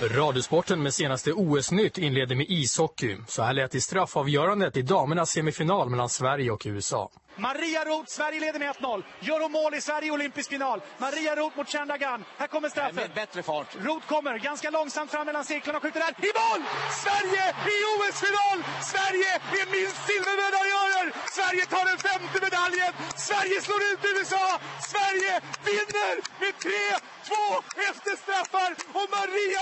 Radiosporten med senaste OS-nytt inleder med ishockey. Så här lät det i straffavgörandet i damernas semifinal mellan Sverige och USA. Maria Roth, Sverige leder med 1-0. Gör hon mål i Sverige i olympisk final. Maria Roth mot Chandagan. Här kommer straffen. Med bättre fart. Roth kommer ganska långsamt fram mellan cirklarna och skjuter där. I mål! Sverige i OS-final! Sverige är minst silvermedaljörer! Sverige tar den femte medaljen! Sverige slår ut USA! Sverige vinner med 3-2 efter straffar! Och Maria